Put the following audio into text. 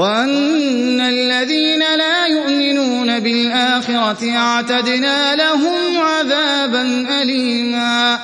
وَأَنَّ الَّذِينَ لَا يُؤْمِنُونَ بِالْآخِرَةِ أَعْتَدْنَا لَهُمْ عَذَابًا أَلِيمًا